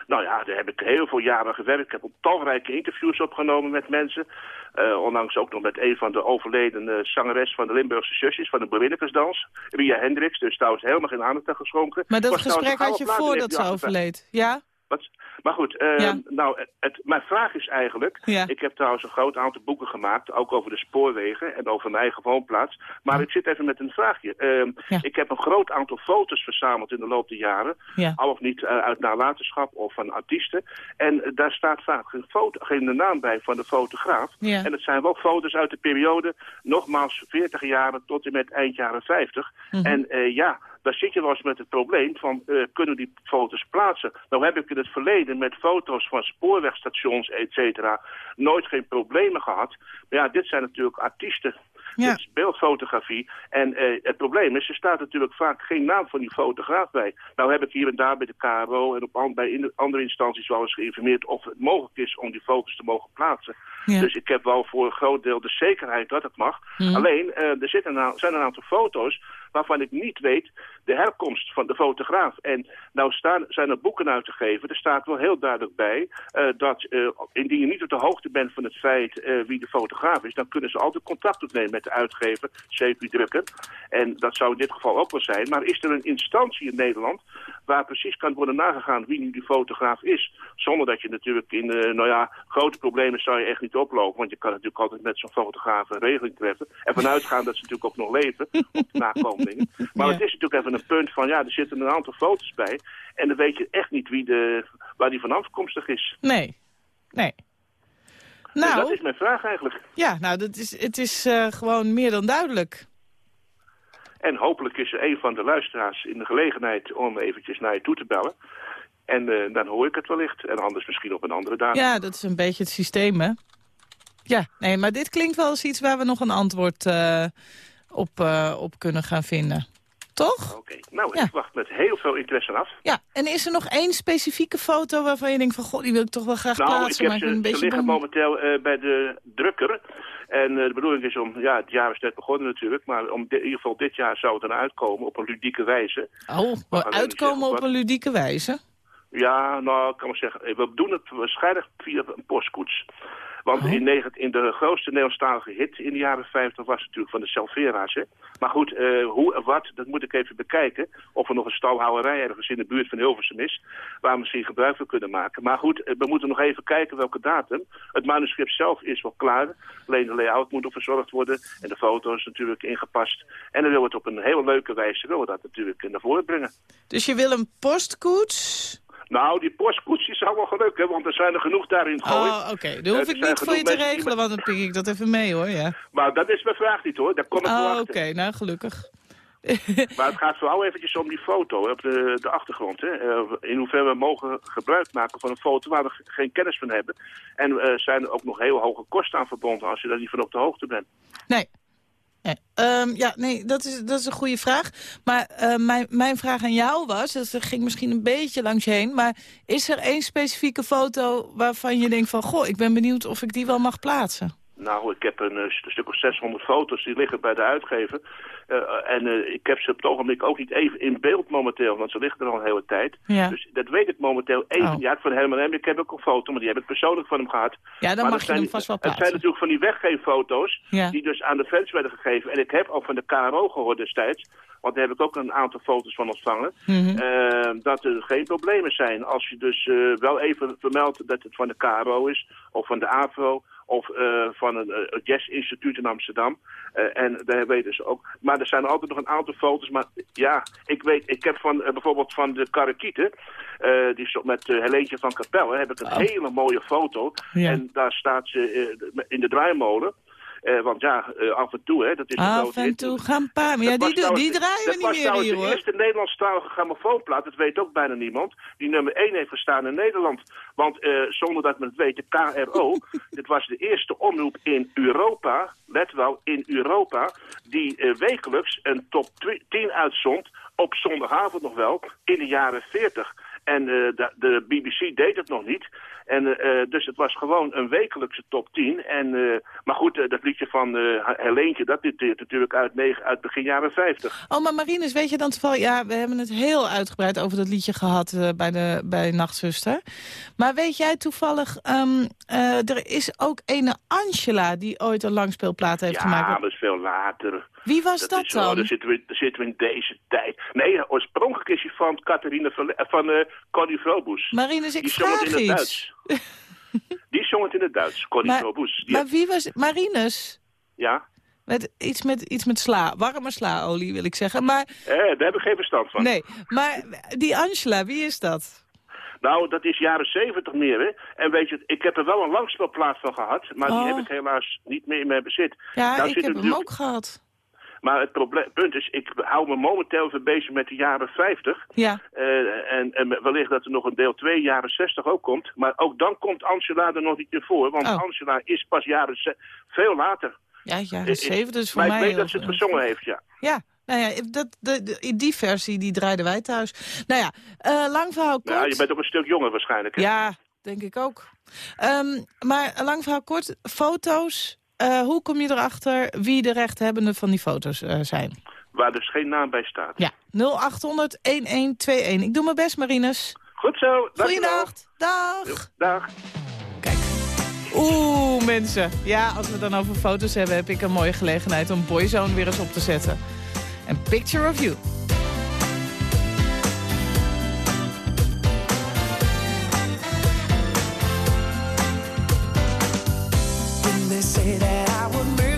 nou ja, daar heb ik heel veel jaren gewerkt. Ik heb ook talrijke interviews opgenomen met mensen. Eh, ondanks ook nog met een van de overleden zangeres van de Limburgse zusjes, van de Bewinnekersdans. Ria Hendricks, dus trouwens helemaal geen aandacht aan geschonken. Maar dat gesprek had je voordat ze 1958. overleed. Ja? Wat? Maar goed, eh, Ja. nou, het, mijn vraag is eigenlijk... Ja. Ik heb trouwens een groot aantal boeken gemaakt, ook over de spoorwegen en over mijn eigen woonplaats. Maar ik zit even met een vraagje. Ehm. Ik heb een groot aantal foto's verzameld in de loop der jaren. Ja. Al of niet eh, uit nalatenschap of van artiesten. En eh, daar staat vaak geen, foto, geen naam bij van de fotograaf. En het zijn wel foto's uit de periode, nogmaals 40 jaren tot en met eind jaren 50. Mhm. En eh, ja, daar zit je wel eens met het probleem van, eh, kunnen die foto's plaatsen? Nou heb ik in het verleden met foto's van spoorwegstations, et cetera, nooit geen problemen gehad. Maar ja, dit zijn natuurlijk artiesten. Ja. Dit is beeldfotografie. En eh, het probleem is, er staat natuurlijk vaak geen naam van die fotograaf bij. Nou heb ik hier en daar bij de KRO en op bij in- andere instanties wel eens geïnformeerd of het mogelijk is om die foto's te mogen plaatsen. Ja. Dus ik heb wel voor een groot deel de zekerheid dat het mag. Mhm. Alleen, eh, er zitten a- zijn een aantal foto's waarvan ik niet weet de herkomst van de fotograaf. En nou staan, zijn er boeken uitgegeven. Er staat wel heel duidelijk bij eh, dat eh, indien je niet op de hoogte bent van het feit eh, wie de fotograaf is, dan kunnen ze altijd contact opnemen met de uitgever, CQ Drukker. En dat zou in dit geval ook wel zijn. Maar is er een instantie in Nederland waar precies kan worden nagegaan wie nu die fotograaf is? Zonder dat je natuurlijk in, nou ja, grote problemen zou je echt niet oplopen. Want je kan natuurlijk altijd met zo'n fotograaf een regeling treffen. En vanuitgaan dat ze natuurlijk ook nog leven, op de Maar Ja. het is natuurlijk even een punt van, ja, er zitten een aantal foto's bij. En dan weet je echt niet wie de, waar die van afkomstig is. Nee, nee. Dus dat Nou, is mijn vraag eigenlijk. ja, nou, dat is, het is eh, gewoon meer dan duidelijk. En hopelijk is er een van de luisteraars in de gelegenheid om eventjes naar je toe te bellen. En eh, dan hoor ik het wellicht. En anders misschien op een andere datum. Ja, dat is een beetje het systeem, hè? Ja, nee, maar dit klinkt wel eens iets waar we nog een antwoord eh, op, eh, op kunnen gaan vinden. Toch? Oké, nou, Ja. ik wacht met heel veel interesse af. Ja, en is er nog één specifieke foto waarvan je denkt van... god, die wil ik toch wel graag Nou, ik plaatsen, heb maar ik ze, ben een ze beetje liggen bang. momenteel eh, bij de drukker. En eh, de bedoeling is om, ja, het jaar is net begonnen natuurlijk, maar om in ieder geval dit jaar zou het dan uitkomen op een ludieke wijze. Oh, we uitkomen op wat- een ludieke wijze. Ja, nou, ik kan maar zeggen, we doen het waarschijnlijk via een postkoets. Want Oh. in, negen- in de grootste Nederlandstalige hit in de jaren 50 was het natuurlijk van de Selvera's. Hè? Maar goed, eh, hoe en wat, dat moet ik even bekijken. Of er nog een stalhouwerij ergens in de buurt van Hilversum is... waar we misschien gebruik van kunnen maken. Maar goed, eh, we moeten nog even kijken welke datum. Het manuscript zelf is wel klaar. Alleen de layout moet nog verzorgd worden. En de foto's natuurlijk ingepast. En dan willen we het op een hele leuke wijze willen we dat natuurlijk naar voren brengen. Dus je wil een postkoets? Nou, die postkoets die zou wel gelukken, want er zijn er genoeg daarin gooien. Oh, oké. Dan hoef ik niet voor je te regelen, want dan pik ik dat even mee, hoor, ja. Maar dat is mijn vraag niet hoor, daar kom ik Oh, oké. Nou, gelukkig. Maar het gaat vooral eventjes om die foto op de, de achtergrond. Hè. Eh, in hoeverre we mogen gebruik maken van een foto waar we ge- geen kennis van hebben. En eh zijn er ook nog heel hoge kosten aan verbonden als je daar niet van op de hoogte bent. Nee. Nee. Ehm, ja, nee, dat is, dat is een goede vraag. Maar eh, mijn, mijn vraag aan jou was, dat ging misschien een beetje langs je heen... maar is er één specifieke foto waarvan je denkt van... goh, ik ben benieuwd of ik die wel mag plaatsen? Nou, ik heb een, eh, st- stuk of 600 foto's die liggen bij de uitgever. Eh, en eh, ik heb ze op het ogenblik ook niet even in beeld momenteel, want ze liggen er al een hele tijd. Ja. Dus dat weet ik momenteel even. Oh. Ja, van Herman. Ik heb ook een foto, maar die heb ik persoonlijk van hem gehad. Ja, dan Maar mag je zijn- hem vast wel Het zijn plaatsen. natuurlijk van die weggeeffoto's Ja. die dus aan de fans werden gegeven. En ik heb ook van de KRO gehoord destijds, want daar heb ik ook een aantal foto's van ontvangen, Mhm. dat er geen problemen zijn. Als je dus wel even vermeldt dat het van de KRO is, of van de AVRO, of eh, van een eh, jazz-instituut in Amsterdam. Eh, en daar weten ze ook. Maar er zijn altijd nog een aantal foto's. Maar ja, ik weet, ik heb van bijvoorbeeld van de Karakieten, die zo- met uh, Helentje van Capelle, heb ik een Oh. hele mooie foto. Ja. En daar staat ze in de draaimolen. Eh, want ja, eh, af en toe, hè, dat is een Af en toe gaan pa... Maar ja, Dat die, was trouwens die de- draaien we dat niet was meer hier, de hoor. eerste Nederlandstalige grammofoonplaat, dat weet ook bijna niemand, die nummer 1 heeft gestaan in Nederland. Want eh, zonder dat men het weet, de KRO, dit was de eerste omroep in Europa, let wel, in Europa, die wekelijks een top 10 uitzond, op zondagavond nog wel, in de jaren 40. En de, de BBC deed het nog niet. En, eh, dus het was gewoon een wekelijkse top 10. En, eh, maar goed, eh, dat liedje van eh Helentje, dat dateert natuurlijk uit, negen- uit begin jaren 50. Oh, maar Marinus, weet je dan toevallig... Ja, we hebben het heel uitgebreid over dat liedje gehad eh, bij, de, bij Nachtzuster. Maar weet jij toevallig... ehm, eh, er is ook ene Angela die ooit een langspeelplaat heeft Ja, gemaakt. dat is veel later. Wie was dat, is, oh, dan? daar, zitten we, daar zitten we in deze tijd. Nee, oorspronkelijk is hij van eh, van eh Connie Vroboes. Marinus, ik vraag in het iets. Die zong het in het Duits, Connie Maar- Maar wie was... Marinus? Ja, Met iets, met iets met sla. Warme slaolie, wil ik zeggen. Maar, eh, daar heb ik geen verstand van. nee. Maar die Angela, wie is dat? Nou, dat is jaren zeventig meer, hè. En weet je, ik heb er wel een langspeelplaat van gehad, maar die Oh. heb ik helaas niet meer in mijn bezit. Ja, ik heb hem ook gehad. Maar het probleem, punt is, ik hou me momenteel even bezig met de jaren 50. Ja. Eh, en, en wellicht dat er nog een deel 2 jaren 60 ook komt. Maar ook dan komt Angela er nog niet in voor. Want Oh. Angela is pas jaren veel later. Ja, jaren Eh, eh, zeven, dus voor maar mij... ik weet dat ze het gezongen heeft, ja. Ja, nou ja, dat, de, de- die versie die draaiden wij thuis. Nou ja, eh, lang verhaal kort. Ja, je bent ook een stuk jonger waarschijnlijk. Hè? Ja, denk ik ook. Ehm, maar lang verhaal kort, foto's. Eh, hoe kom je erachter wie de rechthebbenden van die foto's eh, zijn? Waar dus geen naam bij staat. Ja, 0800-1121. Ik doe mijn best, Marinus. Goed zo. Goeiedag. Dag. Dag. Oeh, mensen. Ja, als we het dan over foto's hebben... heb ik een mooie gelegenheid om Boyzone weer eens op te zetten. Een picture of you. Say that I would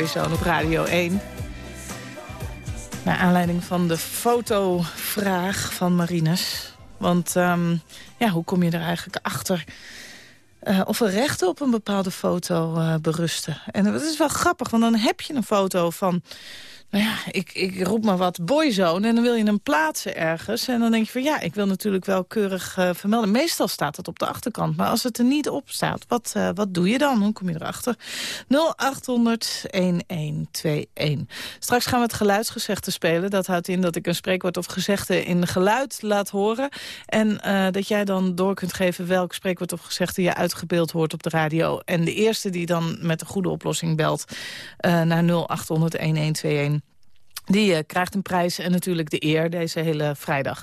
Boyzone op Radio 1. Naar aanleiding van de fotovraag van Marinus. Want ehm, ja, hoe kom je er eigenlijk achter... eh, of er rechten op een bepaalde foto eh, berusten. En dat is wel grappig, want dan heb je een foto van... Nou ja, ik, ik roep maar wat boyzone en dan wil je hem plaatsen ergens. En dan denk je van ja, ik wil natuurlijk wel keurig eh, vermelden. Meestal staat het op de achterkant, maar als het er niet op staat, wat, eh, wat doe je dan? Hoe kom je erachter? 0800-1121. Straks gaan we het geluidsgezegde spelen. Dat houdt in dat ik een spreekwoord of gezegde in geluid laat horen. En eh, dat jij dan door kunt geven welk spreekwoord of gezegde je uitgebeeld hoort op de radio. En de eerste die dan met de goede oplossing belt naar 0800-1121... Die eh, krijgt een prijs en natuurlijk de eer deze hele vrijdag.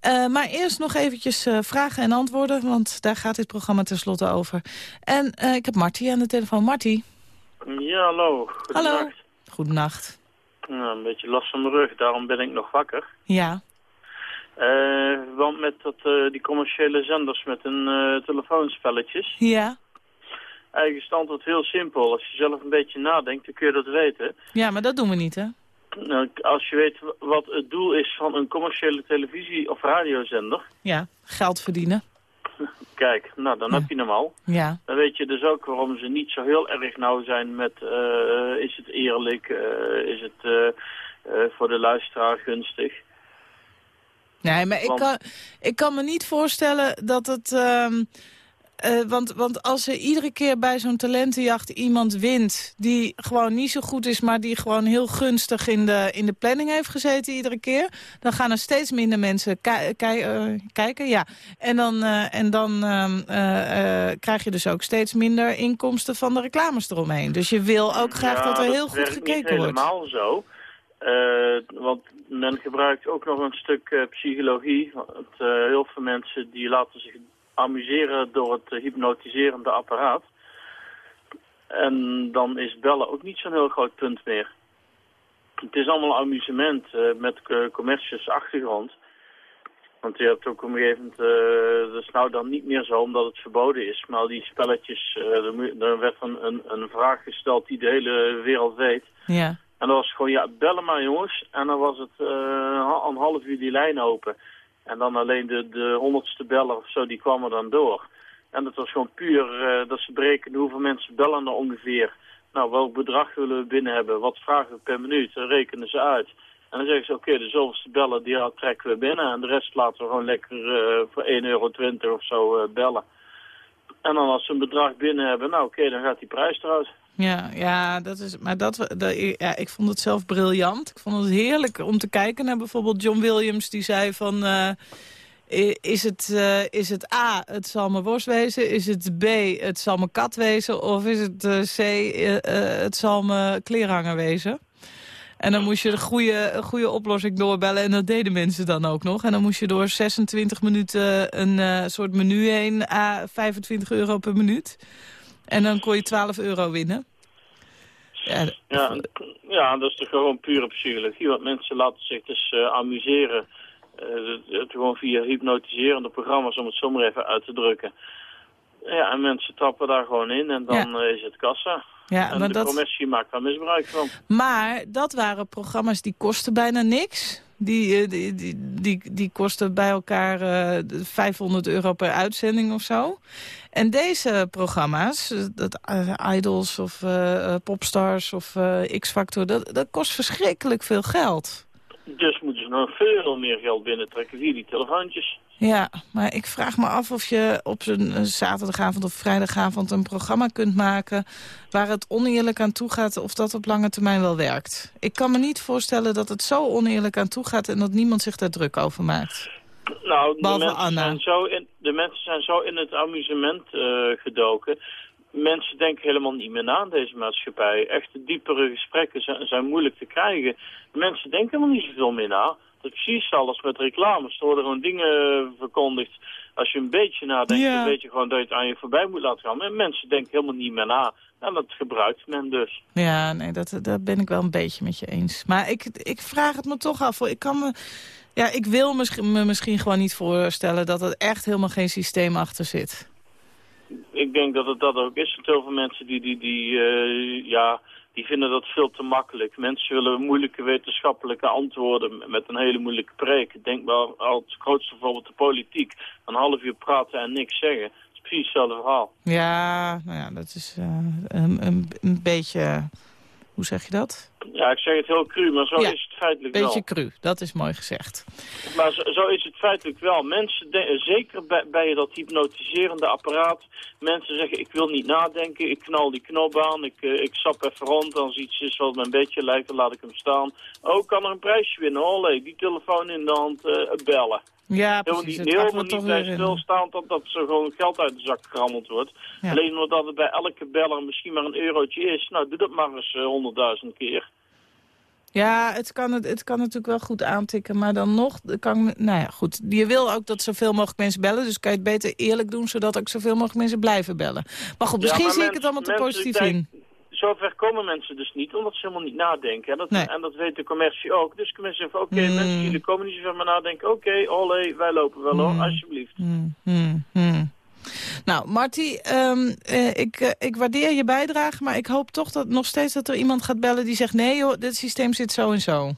Eh, maar eerst nog eventjes eh, vragen en antwoorden, want daar gaat dit programma tenslotte over. En ik heb Marty aan de telefoon. Marty, Ja, hallo. hallo. Goedenacht. Nou, een beetje last van mijn rug, daarom ben ik nog wakker. Ja, want met dat, die commerciële zenders met hun telefoonspelletjes. ja. Eigenlijk is het antwoord heel simpel. Als je zelf een beetje nadenkt, dan kun je dat weten. Ja, maar dat doen we niet, hè? Nou, als je weet wat het doel is van een commerciële televisie- of radiozender... Ja, geld verdienen. Kijk, nou, dan heb je hem al. Ja. Dan weet je dus ook waarom ze niet zo heel erg nauw zijn met... eh, is het eerlijk, eh, is het eh, voor de luisteraar gunstig. Nee, maar ik kan, ik kan me niet voorstellen dat het... eh, want, want als er iedere keer bij zo'n talentenjacht iemand wint... die gewoon niet zo goed is, maar die gewoon heel gunstig in de, in de planning heeft gezeten iedere keer... dan gaan er steeds minder mensen eh, kijken. Ja. En dan, eh, en dan ehm, eh, eh, krijg je dus ook steeds minder inkomsten van de reclames eromheen. Dus je wil ook graag Ja, dat er heel goed gekeken wordt. helemaal zo. Want men gebruikt ook nog een stuk psychologie. Want, heel veel mensen die laten zich amuseren door het eh, hypnotiserende apparaat. En dan is bellen ook niet zo'n heel groot punt meer. Het is allemaal amusement eh, met uh, commercies achtergrond. Want je hebt ook op een gegeven moment, eh, dat is nou dan niet meer zo omdat het verboden is. Maar die spelletjes, eh, er, er werd een, een, een vraag gesteld die de hele wereld weet. Ja. En dat was gewoon, ja, bellen maar jongens. En dan was het eh, een half uur die lijn open. En dan alleen de, de honderdste beller of zo, die kwam er dan door. En dat was gewoon puur eh, dat ze berekenen hoeveel mensen bellen er ongeveer. Nou, welk bedrag willen we binnen hebben? Wat vragen we per minuut? Dan rekenen ze uit. En dan zeggen ze, oké, de zoveelste bellen, die trekken we binnen. En de rest laten we gewoon lekker eh, voor 1,20 euro of zo eh, bellen. En dan als ze een bedrag binnen hebben, nou oké, dan gaat die prijs eruit. Ja, ja, dat is, maar dat, ja, ik vond het zelf briljant. Ik vond het heerlijk om te kijken naar bijvoorbeeld John Williams. Die zei van, eh, is, het, eh, is het A, het zal mijn worst wezen? Is het B, het zal mijn kat wezen? Of is het eh, C, het zal mijn kleerhanger wezen? En dan moest je de goede, een goede oplossing doorbellen. En dat deden mensen dan ook nog. En dan moest je door 26 minuten een soort menu heen. A, 25 euro per minuut. En dan kon je 12 euro winnen. Ja, Ja, ja, dat is toch gewoon pure psychologie. Want mensen laten zich dus eh, amuseren. eh, het, gewoon via hypnotiserende programma's, om het zo maar even uit te drukken. Ja, en mensen trappen daar gewoon in en dan eh, is het kassa. Ja, en maar de dat- commercie maakt daar misbruik van. Maar dat waren programma's die kosten bijna niks. Die, eh, die, die, die, die kosten bij elkaar eh, 500 euro per uitzending of zo. En deze programma's, eh, dat, eh, Idols of eh, eh, Popstars of eh, X-Factor... Dat, dat kost verschrikkelijk veel geld. Dus moeten ze nog veel meer geld binnentrekken via die telefoontjes. Ja, maar ik vraag me af of je op een eh, zaterdagavond of vrijdagavond een programma kunt maken waar het oneerlijk aan toe gaat of dat op lange termijn wel werkt. Ik kan me niet voorstellen dat het zo oneerlijk aan toe gaat en dat niemand zich daar druk over maakt. Nou, de mensen, Anna. Zijn zo in, de mensen zijn zo in het amusement eh, gedoken. Mensen denken helemaal niet meer na deze maatschappij. Echte diepere gesprekken zijn, zijn moeilijk te krijgen. Mensen denken helemaal niet zoveel meer na. Dat is precies alles met reclames. Er worden gewoon dingen verkondigd. Als je een beetje nadenkt, Ja. dan weet je gewoon dat je het aan je voorbij moet laten gaan. Maar mensen denken helemaal niet meer na. En dat gebruikt men dus. Ja, nee, dat, dat ben ik wel een beetje met je eens. Maar ik, ik vraag het me toch af. Ik kan me... Ja, ik wil me misschien gewoon niet voorstellen dat er echt helemaal geen systeem achter zit. Ik denk dat het dat ook is. Want heel veel mensen die, die, die, eh, ja, die vinden dat veel te makkelijk. Mensen willen moeilijke wetenschappelijke antwoorden met een hele moeilijke preek. Denk wel als grootste voorbeeld de politiek. Een half uur praten en niks zeggen. Het is precies hetzelfde verhaal. Ja, nou ja, dat is eh, een, een, een beetje... Hoe zeg je dat? Ja, ik zeg het heel cru, maar zo Ja, is het feitelijk Beetje wel. cru, dat is mooi gezegd. Maar zo, zo is het feitelijk wel. Mensen, de- zeker bij, bij dat hypnotiserende apparaat, mensen zeggen ik wil niet nadenken, ik knal die knop aan, ik, eh, ik sap even rond, als iets is wat me een beetje lijkt, dan laat ik hem staan. Oh, kan er een prijsje winnen? Olé, die telefoon in de hand, eh, bellen. Ja, Helemaal precies. niet, helemaal niet bij stilstaan dat, dat zo gewoon geld uit de zak gerammeld wordt. Ja. Alleen omdat het bij elke beller misschien maar een eurotje is. Nou, doe dat maar eens eh, honderdduizend keer. Ja, het kan, het, het kan natuurlijk wel goed aantikken, maar dan nog kan... Nou ja, goed. Je wil ook dat zoveel mogelijk mensen bellen, dus kan je het beter eerlijk doen, zodat ook zoveel mogelijk mensen blijven bellen. Maar goed, misschien Ja, maar zie ik het allemaal te positief in. Zover komen mensen dus niet, omdat ze helemaal niet nadenken. En dat, Nee. en dat weet de commercie ook. Dus de commercie zegt, oké, Hmm. mensen, jullie komen niet zover maar nadenken. Oké, olé, wij lopen wel hoor, Hmm. alsjeblieft. Hmm. Nou, Marty, ehm, eh, ik, eh, ik waardeer je bijdrage, maar ik hoop toch dat nog steeds dat er iemand gaat bellen die zegt... nee joh, dit systeem zit zo en zo.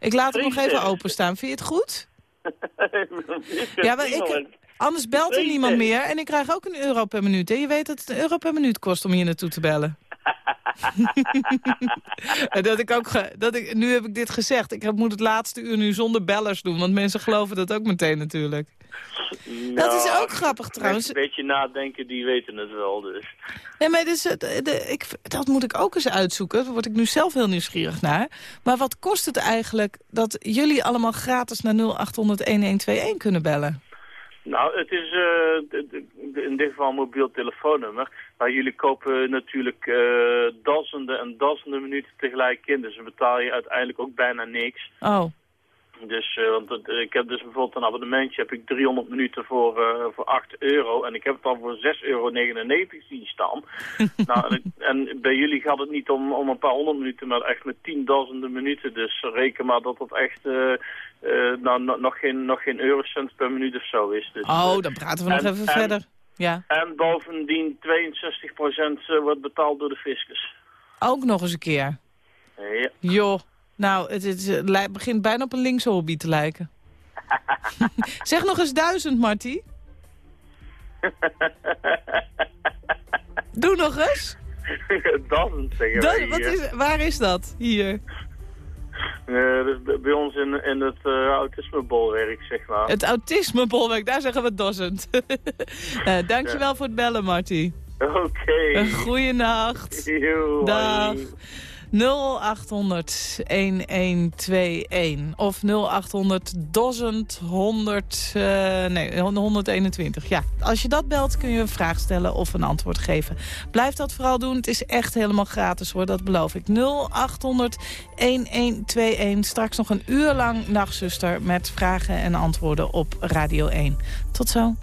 Ik laat het nog even openstaan. Vind je het goed? Ja, maar ik, Anders belt er niemand meer en ik krijg ook een euro per minuut. En je weet dat het een euro per minuut kost om hier naartoe te bellen. Dat ik ook ge- dat ik, nu heb ik dit gezegd. Ik heb- moet het laatste uur nu zonder bellers doen. Want mensen geloven dat ook meteen natuurlijk. Dat is Nou, ook grappig trouwens. Een beetje nadenken, die weten het wel dus. Nee, maar dus, eh, de, de- ik, dat moet ik ook eens uitzoeken. Daar word ik nu zelf heel nieuwsgierig naar. Maar wat kost het eigenlijk dat jullie allemaal gratis naar 0800-1121 kunnen bellen? Nou, het is eh, in dit geval een mobiel telefoonnummer. Maar jullie kopen natuurlijk eh duizenden en duizenden minuten tegelijk in. Dus dan betaal je uiteindelijk ook bijna niks. Oh, Dus, eh, want het- ik heb dus bijvoorbeeld een abonnementje, heb ik 300 minuten voor, eh, voor 8 euro. En ik heb het al voor 6,99 euro zien staan. nou, en, en bij jullie gaat het niet om, om een paar honderd minuten, maar echt met tienduizenden minuten. Dus reken maar dat het echt eh, eh, nou, no- nog, geen, nog geen eurocent per minuut of zo is. Dus, oh eh, dan praten we nog en- even en- verder. Ja, En bovendien 62% eh, wordt betaald door de fiscus. ook nog eens een keer. Ja. Joh, nou, het, eh, lij- begint bijna op een linkse hobby te lijken. zeg nog eens duizend, Marty. Doe nog eens. Duizend zeggen Dat, wij wat is, waar is dat? Hier. Eh, dus bij- ons in, in het uh, autismebolwerk, zeg maar. Het autismebolwerk, daar zeggen we duizend. uh, dankjewel voor het bellen, Marty. Oké. Een goeie nacht. Joe, Dag. 0800 1121 of 0800 1000 100, uh, nee, 121. Ja, als je dat belt kun je een vraag stellen of een antwoord geven. Blijf dat vooral doen. Het is echt helemaal gratis hoor, dat beloof ik. 0800 1121. Straks nog een uur lang Nachtzuster met vragen en antwoorden op Radio 1. Tot zo.